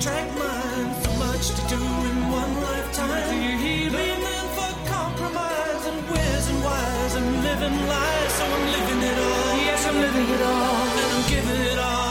contract mind. So much to do in one lifetime. Do you hear Leaning for compromise and where's and why's and living lies. So I'm living it all. Yes, I'm living it all. And I'm giving it all.